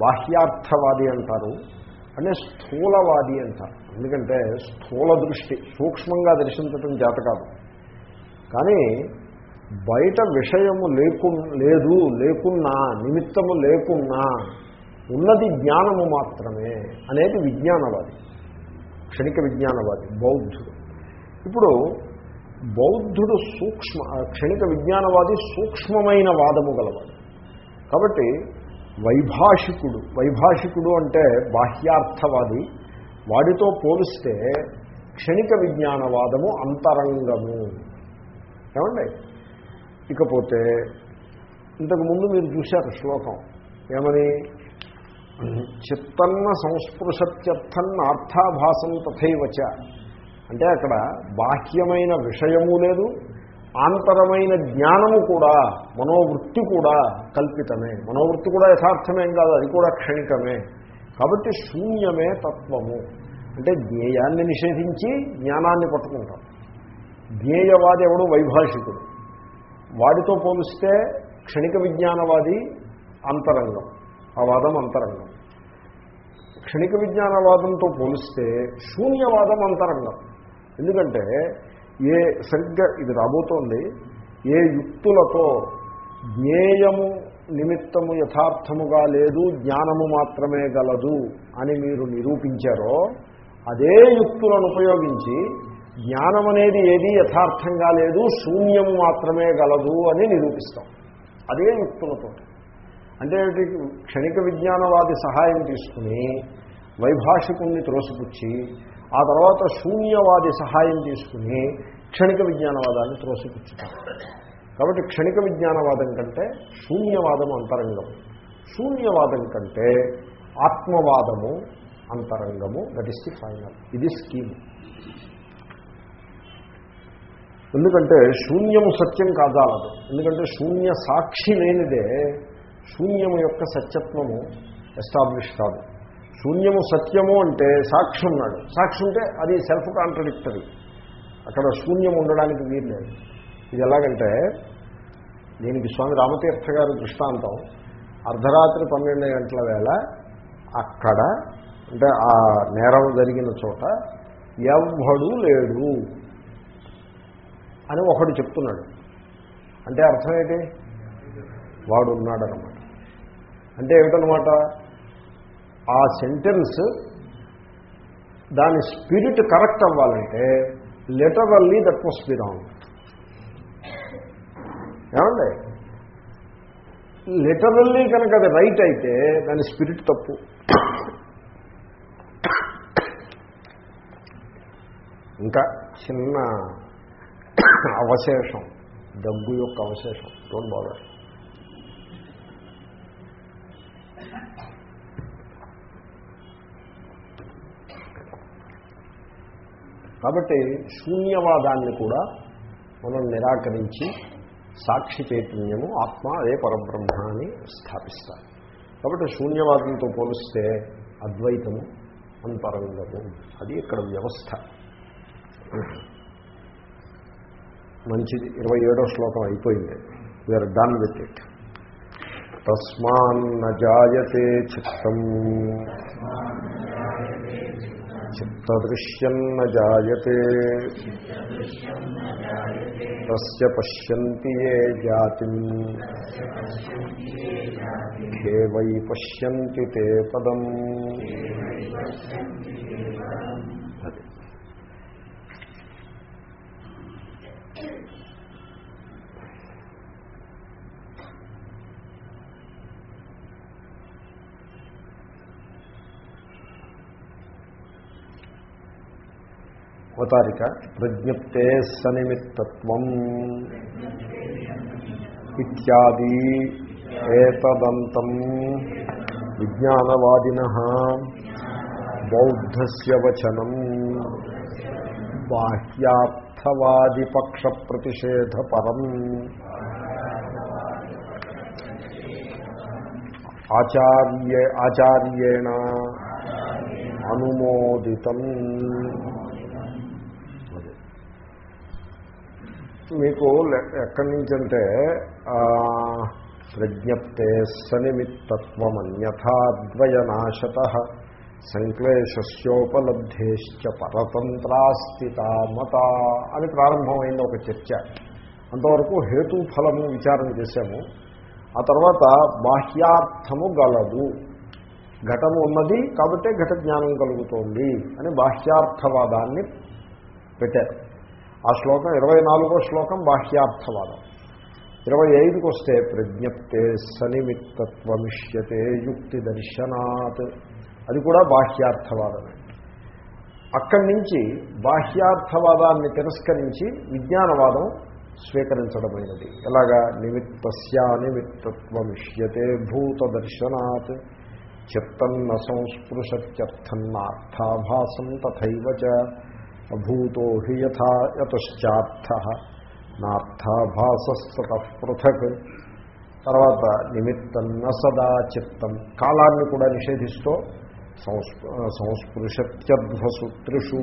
బాహ్యార్థవాది అంటారు అంటే స్థూలవాది అంటారు. ఎందుకంటే స్థూల దృష్టి సూక్ష్మంగా దర్శించటం చేత కాదు. కానీ బయట విషయము లేకు లేదు లేకున్నా నిమిత్తము లేకున్నా ఉన్నది జ్ఞానము మాత్రమే అనేది విజ్ఞానవాది క్షణిక విజ్ఞానవాది బౌద్ధుడు. ఇప్పుడు బౌద్ధుడు సూక్ష్మ క్షణిక విజ్ఞానవాది సూక్ష్మమైన వాదము గలవాడు. కాబట్టి వైభాషికుడు వైభాషికుడు అంటే బాహ్యార్థవాది వాడితో పోలిస్తే క్షణిక విజ్ఞానవాదము అంతరంగము. ఏమండి? ఇకపోతే ఇంతకు ముందు మీరు చూశారు శ్లోకం. ఏమని? చిత్తన్న సంస్పృశత్యర్థన్న అర్థాభాసం తథైవచ అంటే అక్కడ బాహ్యమైన విషయము లేదు ఆంతరమైన జ్ఞానము కూడా మనోవృత్తి కూడా కల్పితమే. మనోవృత్తి కూడా యథార్థమేం కాదు అది కూడా క్షణికమే. కాబట్టి శూన్యమే తత్వము. అంటే జ్ఞేయాన్ని నిషేధించి జ్ఞానాన్ని పట్టుకుంటాం. జ్ఞేయవాది ఎవడు? వైభాషికుడు. వాడితో పోలిస్తే క్షణిక విజ్ఞానవాది అంతరంగం. ఆ వాదం అంతరంగం. క్షణిక విజ్ఞానవాదంతో పోలిస్తే శూన్యవాదం అంతరంగం. ఎందుకంటే ఏ సరిగ్గా ఇది రాబోతోంది ఏ యుక్తులతో జ్ఞేయము నిమిత్తము యథార్థముగా లేదు జ్ఞానము మాత్రమే గలదు అని మీరు నిరూపించారో అదే యుక్తులను ఉపయోగించి జ్ఞానం అనేది ఏది యథార్థంగా లేదు శూన్యము మాత్రమే గలదు అని నిరూపిస్తాం. అదే యుక్తులతో అంటే క్షణిక విజ్ఞానవాది సహాయం తీసుకుని వైభాషికుణ్ణి త్రోసిపుచ్చి ఆ తర్వాత శూన్యవాది సహాయం తీసుకుని క్షణిక విజ్ఞానవాదాన్ని త్రోసిపుచ్చుతారు కాబట్టి క్షణిక విజ్ఞానవాదం కంటే శూన్యవాదము అంతరంగం. శూన్యవాదం కంటే ఆత్మవాదము అంతరంగము దట్ ఇస్ ది ఫైనల్ ఇది స్కీమ్ ఎందుకంటే శూన్యము సత్యం కాదాలదు ఎందుకంటే శూన్య సాక్షి లేనిదే శూన్యము యొక్క సత్యత్వము ఎస్టాబ్లిష్ కాదు. శూన్యము సత్యము అంటే సాక్షి ఉన్నాడు సాక్షి ఉంటే అది సెల్ఫ్ కాంట్రడిక్టరీ అక్కడ శూన్యం ఉండడానికి వీల్లేదు ఇది ఎలాగంటే దీనికి స్వామి రామతీర్థ గారి దృష్టాంతం. అర్ధరాత్రి పన్నెండు గంటల వేళ అక్కడ అంటే ఆ నేరం జరిగిన చోట ఎవ్వడు లేడు అని ఒకడు చెప్తున్నాడు. అంటే అర్థం ఏంటి? అంటే ఏమిటనమాట ఆ సెంటెన్స్ దాని స్పిరిట్ కరెక్ట్ అవ్వాలంటే literally that must be wrong ఏమండి? లిటరల్లీ కనుక అది రైట్ అయితే దాని స్పిరిట్ తప్పు. ఇంకా చిన్న అవశేషం దగ్గు యొక్క అవశేషం. డోంట్ బాదర్ కాబట్టి శూన్యవాదాన్ని కూడా మనం నిరాకరించి సాక్షి చైతన్యము ఆత్మ అదే పరబ్రహ్మ అని స్థాపిస్తారు. కాబట్టి శూన్యవాదంతో పోలిస్తే అద్వైతము అంతరంగము అది ఇక్కడ వ్యవస్థ. మంచిది. ఇరవై ఏడో శ్లోకం అయిపోయింది. We are done with it తస్మాన్న జాయతే చిత్తం. చిత్తదృశ్యన్న జాయతే తస్య పశ్యంతి ఏ జాతి వై పశ్యంతి తే పదం అది అవతారిక ప్రజ్ఞప్తే సనిమిత్తత్వం ఇత్యాది ఏతదంతం విజ్ఞానవాదిన బౌద్ధస్య వచనం బాహ్యార్థవాదిపక్ష ప్రతిషేధ పరం ఆచార్య ఆచార్యేణ అనుమోదితం మీకు ఎక్కడి నుంచంటే ప్రజ్ఞప్తే సనిమిత్తత్వం అన్యథాద్వయనాశత సంక్లేశస్యోపలబ్ధేశ్చ పరతంత్రాస్థిత మత అని ప్రారంభమైంది ఒక చర్చ. అంతవరకు హేతుఫలము విచారం చేశాము. ఆ తర్వాత బాహ్యార్థము గలదు. ఘటము ఉన్నది కాబట్టే ఘట జ్ఞానం కలుగుతోంది అని బాహ్యార్థవాదాన్ని పెట్టారు. ఆ శ్లోకం ఇరవై నాలుగో శ్లోకం బాహ్యార్థవాదం. ఇరవై ఐదుకి వస్తే ప్రజ్ఞప్తే సనిమిత్తత్వమిష్యతే యుక్తి దర్శనాత్. అది కూడా బాహ్యార్థవాదమే. అక్కడి నుంచి బాహ్యార్థవాదాన్ని తిరస్కరించి విజ్ఞానవాదం స్వీకరించడమైనది. ఎలాగా? నిమిత్తస్యానిమిత్తత్వమిష్యతే భూతదర్శనాత్. చిత్తన్న సంస్పృశత్యర్థన్నార్థాభాసం తథైవ అభూతో హి యథా యతశ్చార్థ పృథక్. తర్వాత నిమిత్తన్న సదా చిత్తం. కాలాన్ని కూడా నిషేధిస్తూ సంస్పృశత్యధ్వసూత్రిషు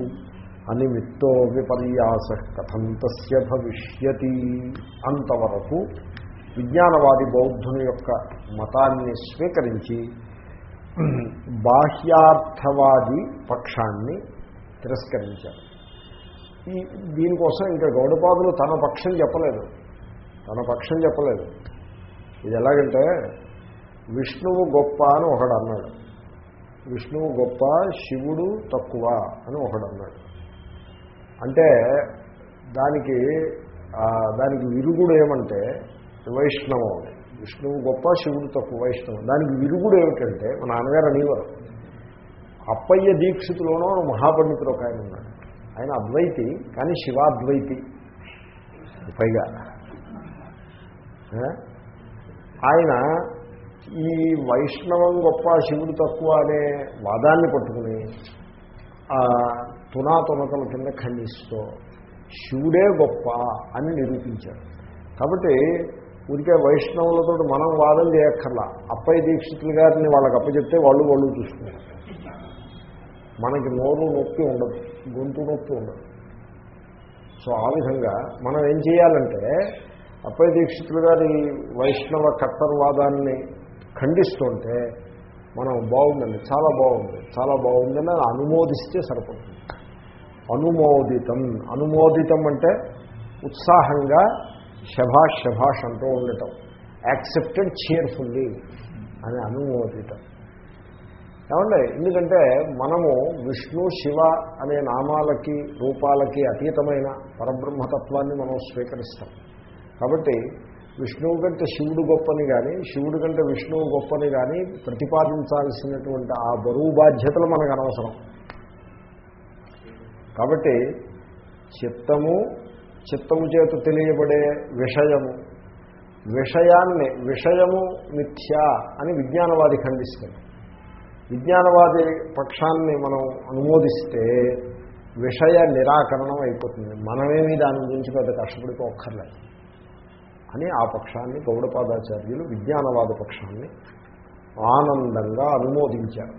అనిమిత్తో విపర్యాస కథం తస్య భవిష్యతి. అంతవరకు విజ్ఞానవాది బౌద్ధుని యొక్క మతాన్ని స్వీకరించి బాహ్యార్థవాది పక్షాన్ని తిరస్కరించారు. ఈ దీనికోసం ఇంకా గౌడపాదులు తన పక్షం చెప్పలేదు. తన పక్షం చెప్పలేదు. ఇది ఎలాగంటే విష్ణువు గొప్ప అని ఒకడు అన్నాడు. విష్ణువు గొప్ప శివుడు తక్కువ అని ఒకడు అన్నాడు. అంటే దానికి దానికి విరుగుడు ఏమంటే వైష్ణవం విష్ణువు గొప్ప శివుడు తక్కువ వైష్ణవం. దానికి విరుగుడు ఏమిటంటే మా నాన్నగారు అనేవారు అప్పయ్య దీక్షితులోనో మహాపండితుడు ఒక ఆయన ఉన్నాడు. ఆయన అద్వైతి కానీ శివాద్వైతి. పైగా. ఆయన ఈ వైష్ణవం గొప్ప శివుడు తక్కువ అనే వాదాన్ని పట్టుకుని తునాతునకల కింద ఖండిస్తూ శివుడే గొప్ప అని నిరూపించారు. కాబట్టి ఊరికే వైష్ణవులతో మనం వాదం చేయక్కర్లా. అప్పయ్య దీక్షితులు గారిని వాళ్ళకి అప్పచెప్తే వాళ్ళు వాళ్ళు చూసుకుంటారు. మనకి నోరు నొప్పి ఉండదు. గొంతు నొప్పి ఉండదు. సో ఆ విధంగా మనం ఏం చేయాలంటే అప్పయ దీక్షితులు గారి వైష్ణవ కట్టర్వాదాన్ని ఖండిస్తుంటే మనం బాగుందండి చాలా బాగుంది చాలా బాగుందని అనుమోదిస్తే సరిపడుతుంది అనుమోదితం అనుమోదితం అంటే ఉత్సాహంగా శభాష్ శభాష్ అంటూ ఉండటం. యాక్సెప్టెడ్ చేర్ఫుల్లీ అని అనుమోదితం. ఏమండి? ఎందుకంటే మనము విష్ణు శివ అనే నామాలకి రూపాలకి అతీతమైన పరబ్రహ్మతత్వాన్ని మనం స్వీకరిస్తాం. కాబట్టి విష్ణువు కంటే శివుడు గొప్పని కానీ శివుడు కంటే విష్ణువు గొప్పని కానీ ప్రతిపాదించాల్సినటువంటి ఆ బరువు బాధ్యతలు మనకు అనవసరం. కాబట్టి చిత్తము చిత్తము చేత తెలియబడే విషయము విషయాన్ని విషయము మిథ్య అని విజ్ఞానవాది ఖండిస్తుంది. విజ్ఞానవాది పక్షాన్ని మనం అనుమోదిస్తే విషయ నిరాకరణం అయిపోతుంది. మనమేమీ దాని గురించి పెద్ద కష్టపడిపోక్కర్లేదు అని ఆ పక్షాన్ని గౌడపాదాచార్యులు విజ్ఞానవాద పక్షాన్ని ఆనందంగా అనుమోదించారు.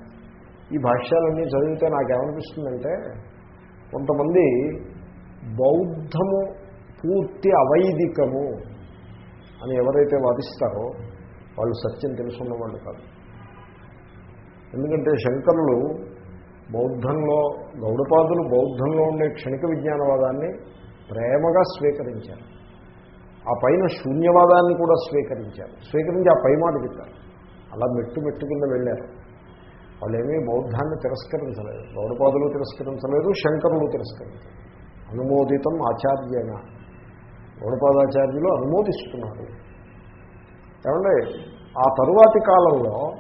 ఈ భాష్యాలన్నీ చదివితే నాకేమనిపిస్తుందంటే కొంతమంది బౌద్ధము పూర్తి అవైదికము అని ఎవరైతే వాదిస్తారో వాళ్ళు సత్యం తెలుసుకున్న వాళ్ళు కాదు. ఎందుకంటే శంకరులు బౌద్ధంలో గౌడపాదులు బౌద్ధంలో ఉండే క్షణిక విజ్ఞానవాదాన్ని ప్రేమగా స్వీకరించారు. ఆ పైన శూన్యవాదాన్ని కూడా స్వీకరించారు. స్వీకరించి ఆ పై మాట చెప్పారు. అలా మెట్టు మెట్టు కింద వెళ్ళారు. వాళ్ళేమీ బౌద్ధాన్ని తిరస్కరించలేదు. గౌడపాదులు తిరస్కరించలేదు శంకరులు తిరస్కరించలేదు. అనుమోదితం ఆచార్యన. గౌడపాదాచార్యులు అనుమోదిస్తున్నారు. ఏమంటే ఆ తరువాతి కాలంలో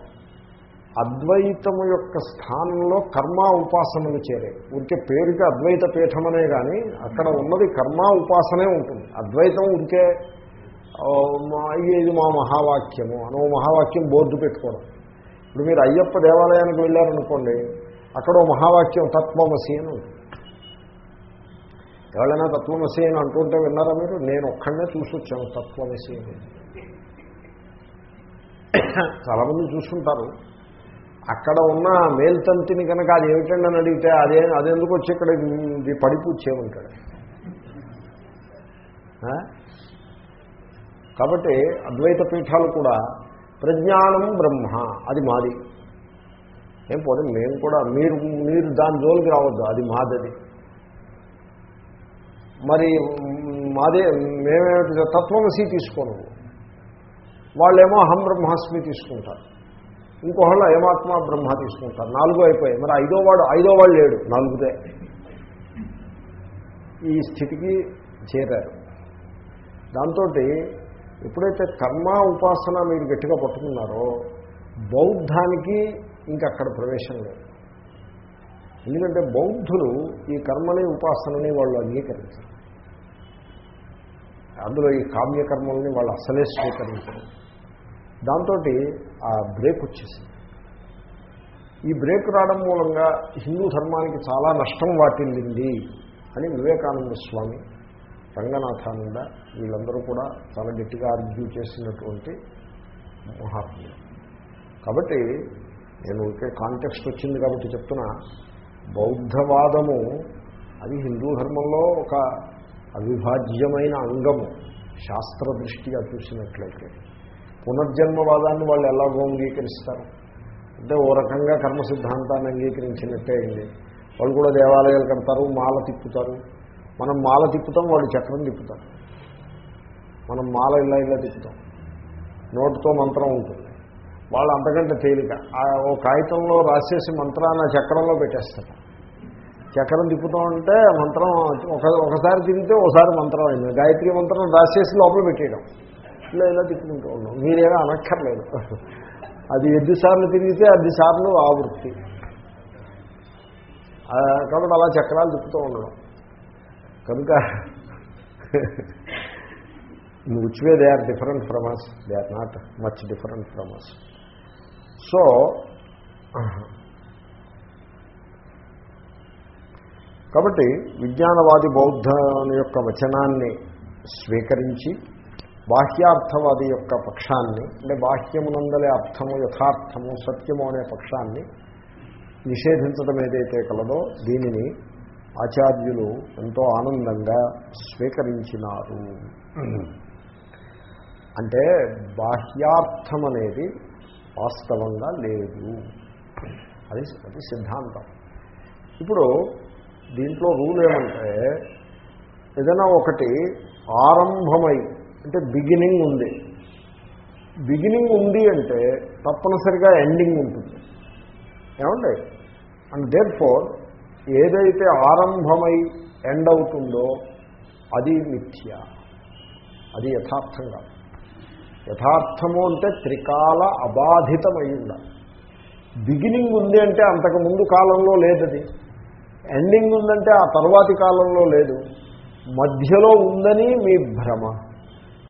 అద్వైతము యొక్క స్థానంలో కర్మ ఉపాసనలు చేరే. ఉంటే పేరుకి అద్వైత పీఠమనే కానీ అక్కడ ఉన్నది కర్మ ఉపాసనే ఉంటుంది. అద్వైతం ఉంటే ఇది మా మహావాక్యము. అనో మహావాక్యం బోర్డు పెట్టుకోవడం. ఇప్పుడు మీరు అయ్యప్ప దేవాలయానికి వెళ్ళారనుకోండి అక్కడ ఓ మహావాక్యం తత్వమసి అని ఉంటుంది. ఎవరైనా తత్వమసి అని అంటుంటే విన్నారా మీరు? నేను ఒక్కడనే చూసొచ్చాను తత్వమసి అని. చాలామంది చూసుకుంటారు అక్కడ ఉన్న మేల్తంతిని కనుక అది ఏమిటండి అని అడిగితే అదే అదెందుకు వచ్చి ఇక్కడ ఇది పడిపూచేయమంటాడు కాబట్టి అద్వైత పీఠాలు కూడా ప్రజ్ఞానం బ్రహ్మ అది మాది. ఏం పోతే మేము కూడా మీరు మీరు దాని జోలికి రావద్దు అది మాదది. మరి మాదే మేమేమిటి తత్వమసి తీసుకోను. వాళ్ళేమో అహం బ్రహ్మాస్మి తీసుకుంటారు. ఇంకోళ్ళు ఏమాత్మ బ్రహ్మ తీసుకుంటారు. నాలుగో అయిపోయాయి. మరి ఐదో వాడు ఐదో వాడు లేడు. నాలుగుదే. ఈ స్థితికి చేరారు. దాంతో ఎప్పుడైతే కర్మ ఉపాసన మీరు గట్టిగా పట్టుకున్నారో బౌద్ధానికి ఇంకక్కడ ప్రవేశం లేదు. ఎందుకంటే బౌద్ధులు ఈ కర్మని ఉపాసనని వాళ్ళు అంగీకరించారు. అందులో ఈ కామ్యకర్మల్ని వాళ్ళు అసలే స్వీకరించారు. దాంతో ఆ బ్రేక్ వచ్చేసింది. ఈ బ్రేక్ రావడం మూలంగా హిందూ ధర్మానికి చాలా నష్టం వాటిల్లింది అని వివేకానంద స్వామి రంగనాథానంద వీళ్ళందరూ కూడా చాలా గట్టిగా ఆర్గ్యూ చేసినటువంటి మహాత్ములు. కాబట్టి నేను ఒకే కాంటెక్స్ట్ వచ్చింది కాబట్టి చెప్తున్నా బౌద్ధవాదము అది హిందూ ధర్మంలో ఒక అవిభాజ్యమైన అంగము శాస్త్ర దృష్టిగా చూసినట్లయితే. పునర్జన్మవాదాన్ని వాళ్ళు ఎలాగో అంగీకరిస్తారు. అంటే ఓ రకంగా కర్మ సిద్ధాంతాన్ని అంగీకరించినట్టే అయింది. వాళ్ళు కూడా దేవాలయాలు కడతారు మాల తిప్పుతారు. మనం మాల తిప్పుతాం వాళ్ళు చక్రం తిప్పుతారు. మనం మాల ఇలా ఇలా తిప్పుతాం. నోటుతో మంత్రం ఉంటుంది. వాళ్ళు అంతకంటే తేలిక. ఓ కాగితంలో రాసేసి మంత్రాన్ని చక్రంలో పెట్టేస్తారు. చక్రం తిప్పుతాం అంటే మంత్రం ఒక ఒకసారి తిరిగితే ఒకసారి మంత్రం అయింది. గాయత్రి మంత్రం రాసేసి లోపల పెట్టేయడం. ఇలా ఇలా తిప్పుకుంటూ ఉన్నాం. మీరేమీ అనక్కర్లేదు. అది ఎన్నిసార్లు తిరిగితే అన్నిసార్లు ఆవృత్తి కాబట్టి అలా చక్రాలు తిప్పుతూ ఉండడం. కనుక which way they are different from us they are not much different from us so కాబట్టి విజ్ఞానవాది బౌద్ధ యొక్క వచనాన్ని స్వీకరించి బాహ్యార్థవాది యొక్క పక్షాన్ని అంటే బాహ్యమునందలే అర్థము యథార్థము సత్యము అనే పక్షాన్ని నిషేధించడం ఏదైతే కలదో దీనిని ఆచార్యులు ఎంతో ఆనందంగా స్వీకరించినారు. అంటే బాహ్యార్థం అనేది వాస్తవంగా లేదు. అది అది సిద్ధాంతం. ఇప్పుడు దీంట్లో రూల్ ఏమంటే ఏదైనా ఒకటి ఆరంభమై అంటే బిగినింగ్ ఉంది. బిగినింగ్ ఉంది అంటే తప్పనిసరిగా ఎండింగ్ ఉంటుంది. ఏమండి? అండ్ దేర్ ఫోర్ ఏదైతే ఆరంభమై ఎండ్ అవుతుందో అది మిథ్య. అది యథార్థం కాదు. యథార్థము అంటే త్రికాల అబాధితమై ఉండాలి బిగినింగ్ ఉంది అంటే అంతకు ముందు కాలంలో లేదది. ఎండింగ్ ఉందంటే ఆ తర్వాతి కాలంలో లేదు. మధ్యలో ఉందని మీ భ్రమ.